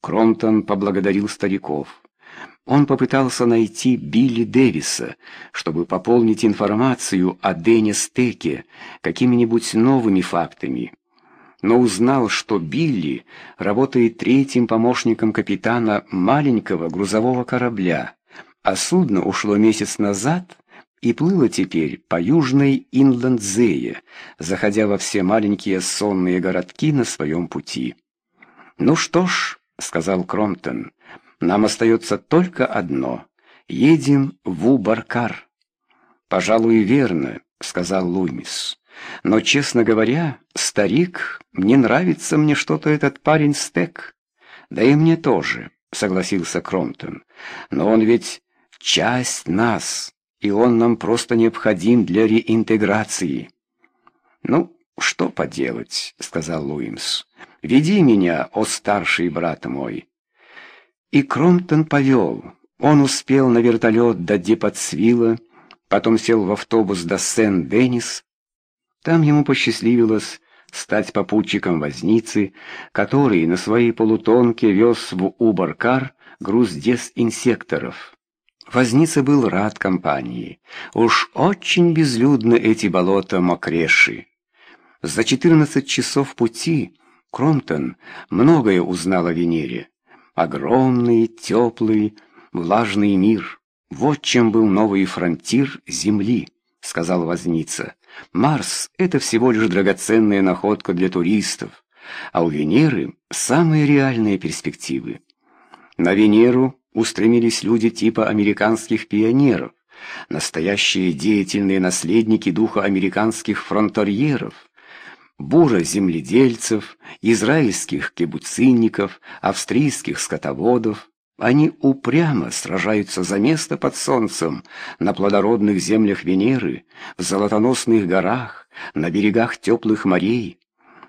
Кромтон поблагодарил стариков. Он попытался найти Билли Дэвиса, чтобы пополнить информацию о Дэне Стеке какими-нибудь новыми фактами. Но узнал, что Билли работает третьим помощником капитана маленького грузового корабля, а судно ушло месяц назад и плыло теперь по южной Инландзее, заходя во все маленькие сонные городки на своем пути. «Ну что ж», — сказал Кромптон, — «нам остается только одно. Едем в Убаркар». «Пожалуй, верно», — сказал Луимис. «Но, честно говоря, старик, не нравится мне что-то этот парень Стек». «Да и мне тоже», — согласился Кромптон. «Но он ведь часть нас» и он нам просто необходим для реинтеграции». «Ну, что поделать», — сказал Луимс. «Веди меня, о старший брат мой». И Кромптон повел. Он успел на вертолет до Депатсвилла, потом сел в автобус до Сен-Денис. Там ему посчастливилось стать попутчиком возницы, который на своей полутонке вез в Убаркар груз дезинсекторов. Возница был рад компании. Уж очень безлюдно эти болота Мокреши. За 14 часов пути Кромтон многое узнал о Венере. Огромный, теплый, влажный мир. Вот чем был новый фронтир Земли, сказал Возница. Марс — это всего лишь драгоценная находка для туристов, а у Венеры самые реальные перспективы. На Венеру устремились люди типа американских пионеров, настоящие деятельные наследники духа американских фронтарьеров, бура-земледельцев, израильских кибуцинников, австрийских скотоводов. Они упрямо сражаются за место под солнцем на плодородных землях Венеры, в золотоносных горах, на берегах теплых морей.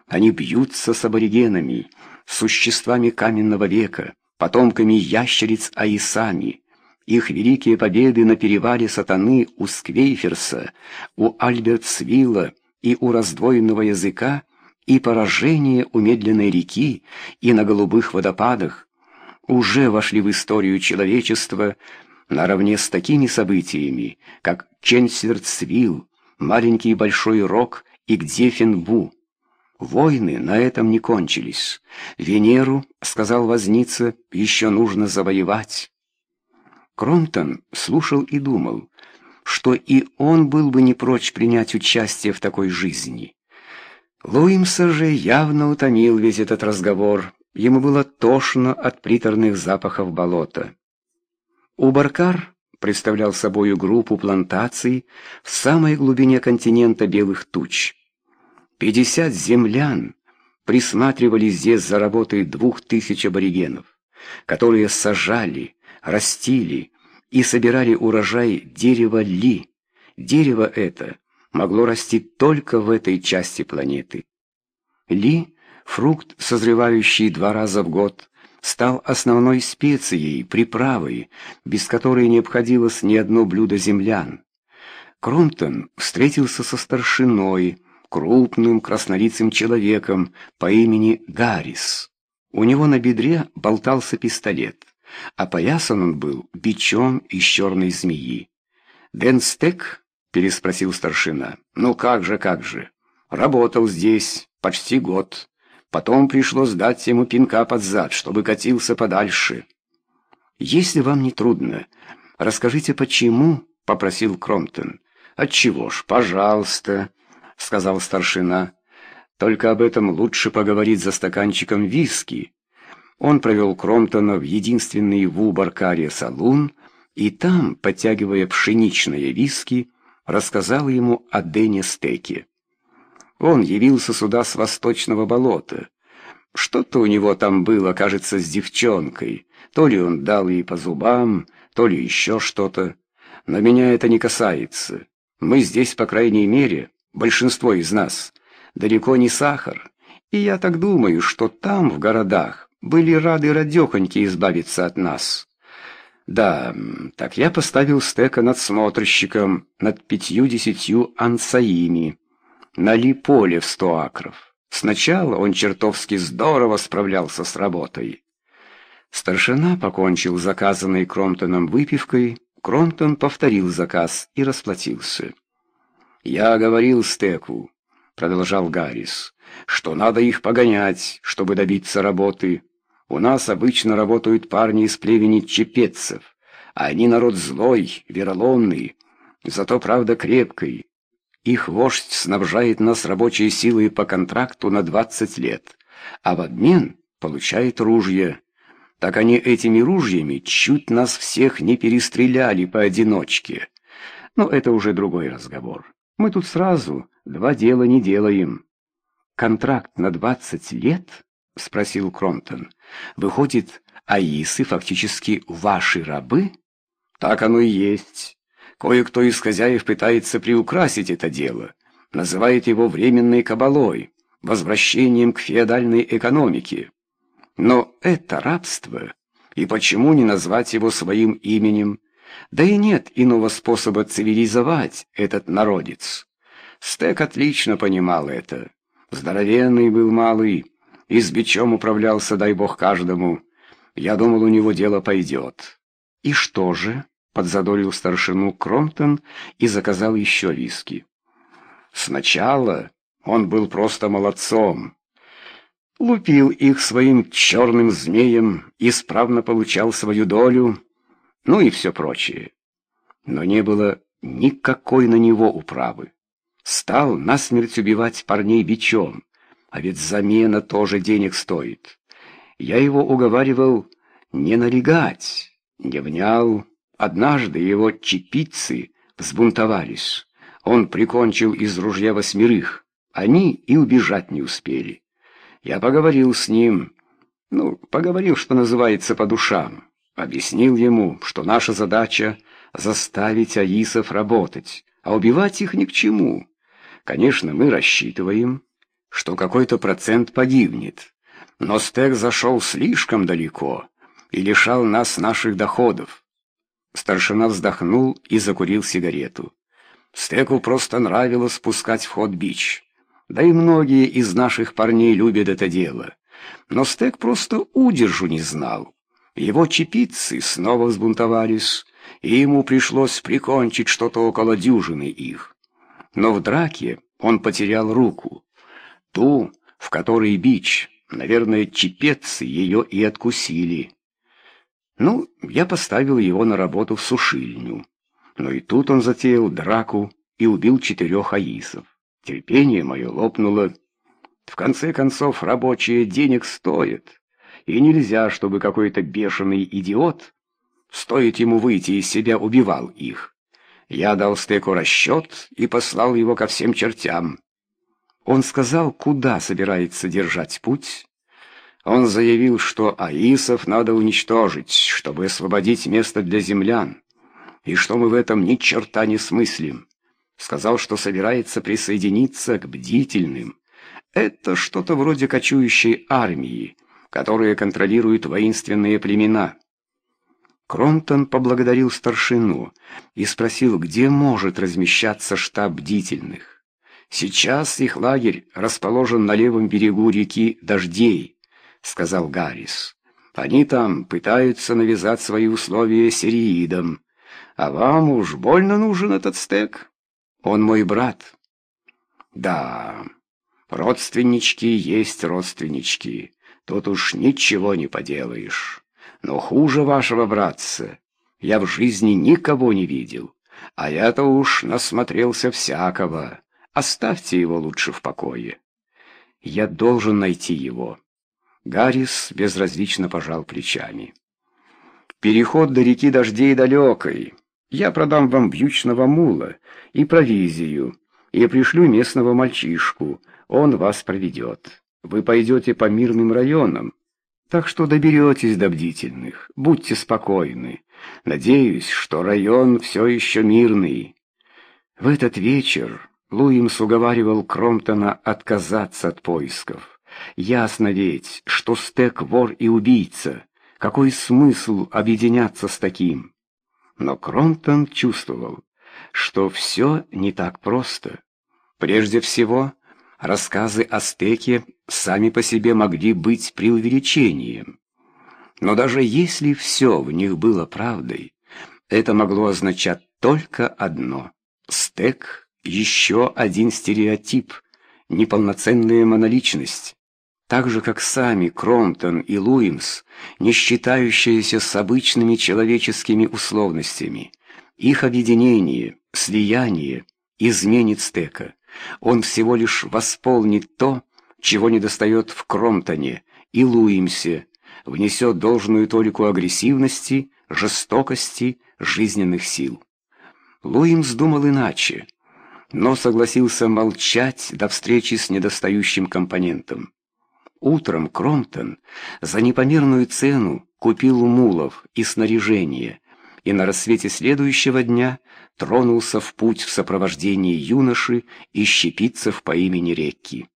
Они бьются с аборигенами, существами каменного века, потомками ящериц Аисами. Их великие победы на перевале Сатаны у Сквейферса, у Альбертсвилла и у раздвоенного языка, и поражение у медленной реки и на голубых водопадах уже вошли в историю человечества наравне с такими событиями, как Ченсерцвилл, маленький большой рок и Гдефенбу. Войны на этом не кончились. Венеру, сказал возница, еще нужно завоевать. Кромтон слушал и думал, что и он был бы не прочь принять участие в такой жизни. Луимса же явно утомил весь этот разговор. Ему было тошно от приторных запахов болота. Убаркар представлял собою группу плантаций в самой глубине континента белых туч. Пятьдесят землян присматривали здесь за работой двух тысяч аборигенов, которые сажали, растили и собирали урожай дерева ли. Дерево это могло расти только в этой части планеты. Ли, фрукт, созревающий два раза в год, стал основной специей, приправой, без которой не обходилось ни одно блюдо землян. Кромтон встретился со старшиной, крупным краснолицым человеком по имени Гаррис. У него на бедре болтался пистолет, а поясан он был бичом из черной змеи. «Дэн Стек?» — переспросил старшина. «Ну как же, как же. Работал здесь почти год. Потом пришлось дать ему пинка под зад, чтобы катился подальше». «Если вам не трудно, расскажите, почему?» — попросил Кромптон. «Отчего ж, пожалуйста» сказал старшина. «Только об этом лучше поговорить за стаканчиком виски». Он провел Кромтона в единственный в Убаркаре салун, и там, подтягивая пшеничные виски, рассказал ему о Дэне Стеке. Он явился сюда с восточного болота. Что-то у него там было, кажется, с девчонкой. То ли он дал ей по зубам, то ли еще что-то. Но меня это не касается. Мы здесь, по крайней мере, большинство из нас, далеко не сахар, и я так думаю, что там, в городах, были рады радехоньки избавиться от нас. Да, так я поставил стека надсмотрщиком над пятью-десятью ансаими на поле в сто акров. Сначала он чертовски здорово справлялся с работой. Старшина покончил заказанной Кромтоном выпивкой, Кромтон повторил заказ и расплатился. «Я говорил Стеку», — продолжал Гаррис, — «что надо их погонять, чтобы добиться работы. У нас обычно работают парни из племени а они народ злой, вероломный, зато, правда, крепкий. Их вождь снабжает нас рабочей силой по контракту на 20 лет, а в обмен получает ружья. Так они этими ружьями чуть нас всех не перестреляли поодиночке. Но это уже другой разговор. Мы тут сразу два дела не делаем. Контракт на 20 лет? Спросил Кромтон. Выходит, аисы фактически ваши рабы? Так оно и есть. Кое-кто из хозяев пытается приукрасить это дело, называет его временной кабалой, возвращением к феодальной экономике. Но это рабство, и почему не назвать его своим именем? Да и нет иного способа цивилизовать этот народец. Стек отлично понимал это. Здоровенный был малый, и с бичом управлялся, дай бог, каждому. Я думал, у него дело пойдет. И что же? подзадорил старшину Кромтон и заказал еще виски. Сначала он был просто молодцом. Лупил их своим черным змеем, исправно получал свою долю, ну и все прочее. Но не было никакой на него управы. Стал насмерть убивать парней бичом, а ведь замена тоже денег стоит. Я его уговаривал не налегать, не внял, Однажды его чепицы взбунтовались. Он прикончил из ружья восьмерых. Они и убежать не успели. Я поговорил с ним, ну, поговорил, что называется, по душам. Объяснил ему, что наша задача — заставить аисов работать, а убивать их ни к чему. Конечно, мы рассчитываем, что какой-то процент погибнет. Но Стек зашел слишком далеко и лишал нас наших доходов. Старшина вздохнул и закурил сигарету. Стеку просто нравилось спускать в ход бич. Да и многие из наших парней любят это дело. Но Стек просто удержу не знал. Его чепицы снова взбунтовались, и ему пришлось прикончить что-то около дюжины их. Но в драке он потерял руку. Ту, в которой бич, наверное, чепецы ее и откусили. Ну, я поставил его на работу в сушильню. Но и тут он затеял драку и убил четырех аисов. Терпение мое лопнуло. В конце концов, рабочие денег стоят. И нельзя, чтобы какой-то бешеный идиот, стоит ему выйти из себя, убивал их. Я дал Стеку расчет и послал его ко всем чертям. Он сказал, куда собирается держать путь, он заявил, что аисов надо уничтожить, чтобы освободить место для землян, и что мы в этом ни черта не смыслим. Сказал, что собирается присоединиться к бдительным. Это что-то вроде кочующей армии, которая контролирует воинственные племена. Кромтон поблагодарил старшину и спросил, где может размещаться штаб бдительных. Сейчас их лагерь расположен на левом берегу реки Дождей, — сказал Гаррис. «Они там пытаются навязать свои условия сириидам. А вам уж больно нужен этот стек? Он мой брат». «Да, родственнички есть родственнички. Тут уж ничего не поделаешь. Но хуже вашего братца я в жизни никого не видел. А я-то уж насмотрелся всякого. Оставьте его лучше в покое. Я должен найти его». Гаррис безразлично пожал плечами. «Переход до реки дождей далекой. Я продам вам вьючного мула и провизию, и пришлю местного мальчишку. Он вас проведет. Вы пойдете по мирным районам, так что доберетесь до бдительных. Будьте спокойны. Надеюсь, что район все еще мирный». В этот вечер Луимс уговаривал Кромтона отказаться от поисков. Ясно ведь, что Стек вор и убийца. Какой смысл объединяться с таким? Но Кромтон чувствовал, что все не так просто. Прежде всего, рассказы о Стеке сами по себе могли быть преувеличением. Но даже если все в них было правдой, это могло означать только одно. Стек — еще один стереотип, неполноценная моноличность. Так же, как сами Кромтон и Луимс, не считающиеся с обычными человеческими условностями. Их объединение, слияние изменит Стека. Он всего лишь восполнит то, чего недостает в Кромтоне и Луимсе, внесет должную толику агрессивности, жестокости, жизненных сил. Луимс думал иначе, но согласился молчать до встречи с недостающим компонентом. Утром Кромтон за непомерную цену купил мулов и снаряжение, и на рассвете следующего дня тронулся в путь в сопровождении юноши и щепицев по имени Рекки.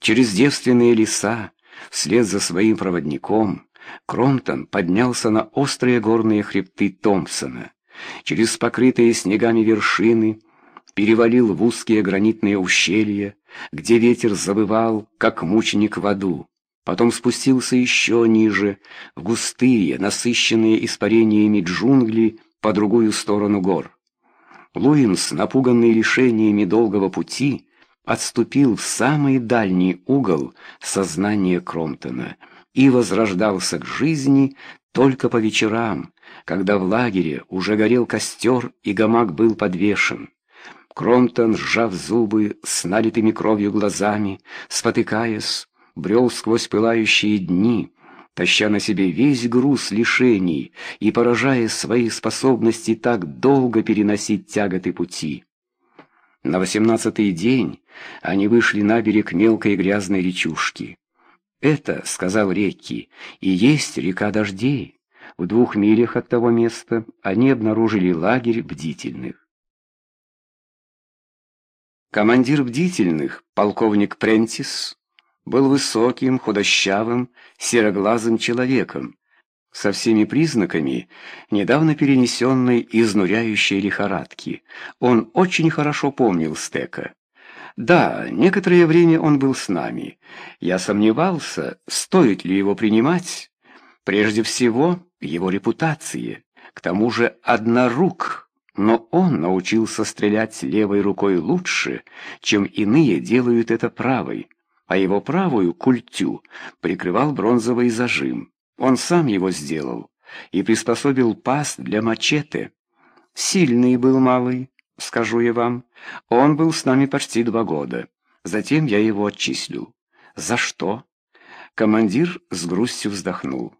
Через девственные леса, вслед за своим проводником, Кромтон поднялся на острые горные хребты Томпсона, через покрытые снегами вершины, перевалил в узкие гранитные ущелья, где ветер завывал, как мученик в аду. Потом спустился еще ниже, в густые, насыщенные испарениями джунгли по другую сторону гор. Луинс, напуганный лишениями долгого пути, отступил в самый дальний угол сознания Кромтона и возрождался к жизни только по вечерам, когда в лагере уже горел костер и гамак был подвешен. Кромтон, сжав зубы, с налитыми кровью глазами, спотыкаясь, брел сквозь пылающие дни, таща на себе весь груз лишений и поражая свои способности так долго переносить тяготы пути. На восемнадцатый день они вышли на берег мелкой грязной речушки. «Это, — сказал Рекки, — и есть река дождей». В двух милях от того места они обнаружили лагерь бдительных. Командир бдительных, полковник Прентис, был высоким, худощавым, сероглазым человеком, со всеми признаками недавно перенесенной изнуряющей лихорадки. Он очень хорошо помнил Стека. Да, некоторое время он был с нами. Я сомневался, стоит ли его принимать. Прежде всего, его репутации. К тому же однорук но он научился стрелять левой рукой лучше, чем иные делают это правой, а его правую культю прикрывал бронзовый зажим. Он сам его сделал и приспособил паз для мачете. Сильный был малый, скажу я вам. Он был с нами почти два года. Затем я его отчислил. За что? Командир с грустью вздохнул.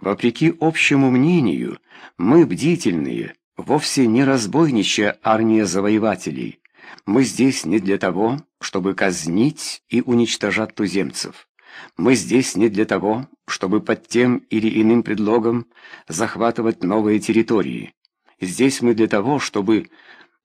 Вопреки общему мнению, мы бдительные, Вовсе не разбойничья армия завоевателей. Мы здесь не для того, чтобы казнить и уничтожать туземцев. Мы здесь не для того, чтобы под тем или иным предлогом захватывать новые территории. Здесь мы для того, чтобы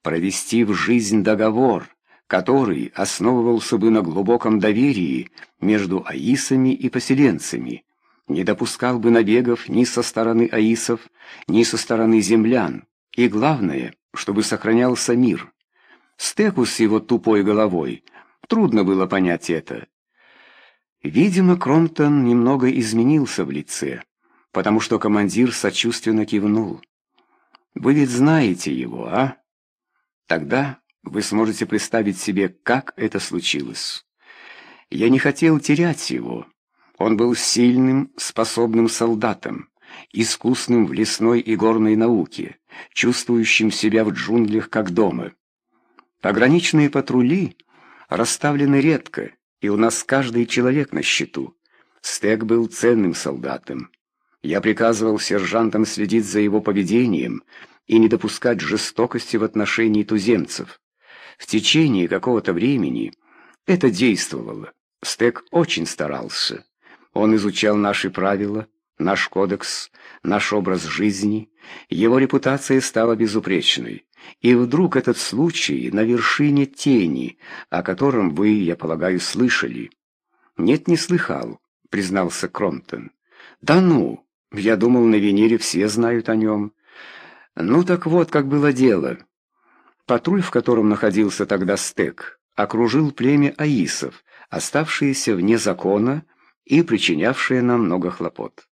провести в жизнь договор, который основывался бы на глубоком доверии между аисами и поселенцами, не допускал бы набегов ни со стороны аисов, ни со стороны землян, и главное, чтобы сохранялся мир. Стеку с его тупой головой трудно было понять это. Видимо, Кромтон немного изменился в лице, потому что командир сочувственно кивнул. «Вы ведь знаете его, а? Тогда вы сможете представить себе, как это случилось. Я не хотел терять его. Он был сильным, способным солдатом искусным в лесной и горной науке, чувствующим себя в джунглях как дома. Пограничные патрули расставлены редко, и у нас каждый человек на счету. Стек был ценным солдатом. Я приказывал сержантам следить за его поведением и не допускать жестокости в отношении туземцев. В течение какого-то времени это действовало. Стек очень старался. Он изучал наши правила, наш кодекс, наш образ жизни, его репутация стала безупречной. И вдруг этот случай на вершине тени, о котором вы, я полагаю, слышали. Нет, не слыхал, признался Кромптон. Да ну, я думал, на Венере все знают о нем. Ну так вот, как было дело. Патруль, в котором находился тогда Стек, окружил племя аисов, оставшиеся вне закона и причинявшие нам много хлопот.